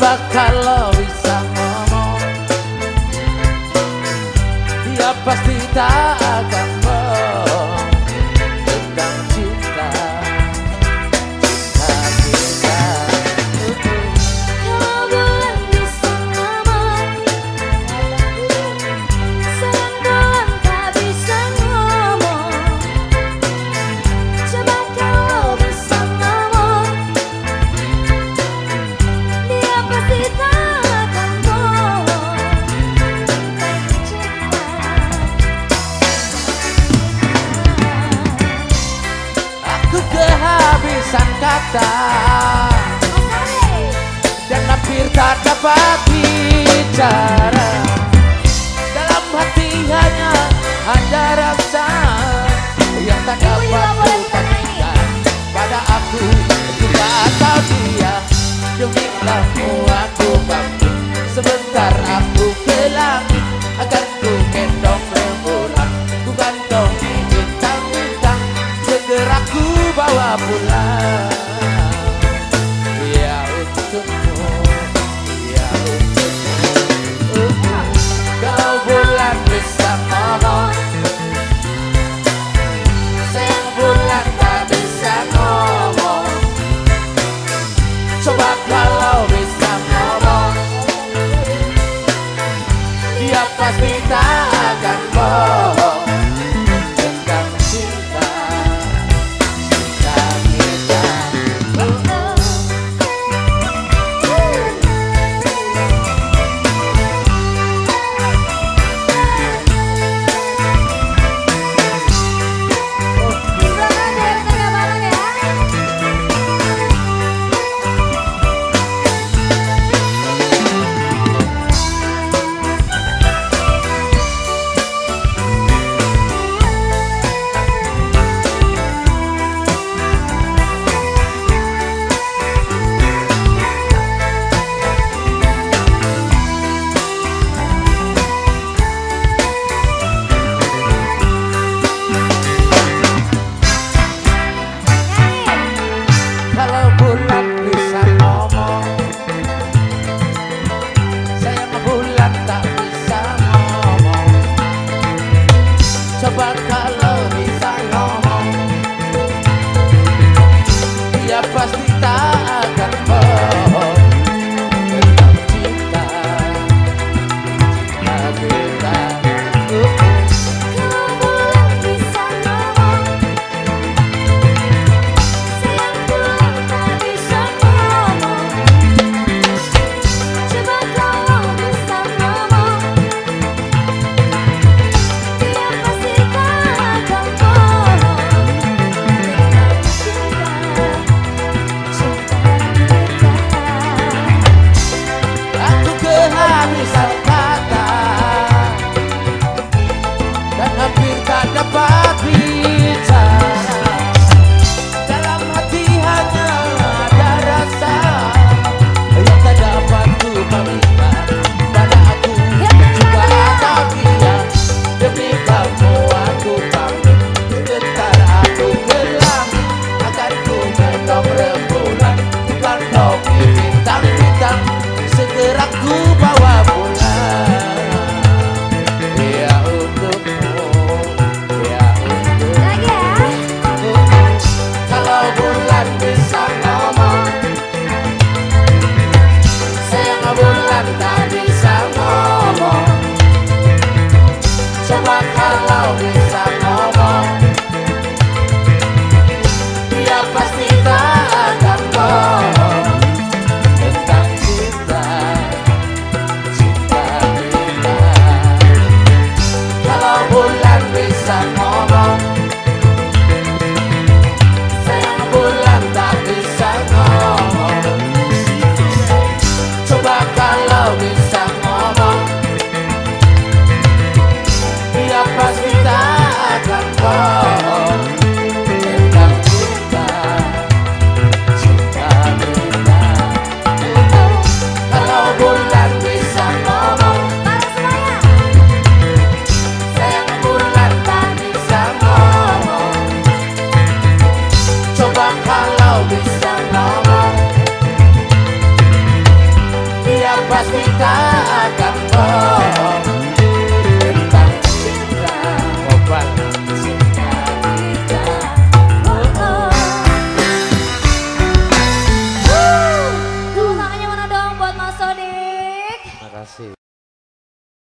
bakal bisa ngomong. Dia pasti tak akan ber kata. Dan hampir tak dapat bicara. Dalam hati hanya ada rasa Yang tak dapat kutanyakan Pada aku juga atau dia. Demi pelaku voltar. zapatos. pasti tak akan ber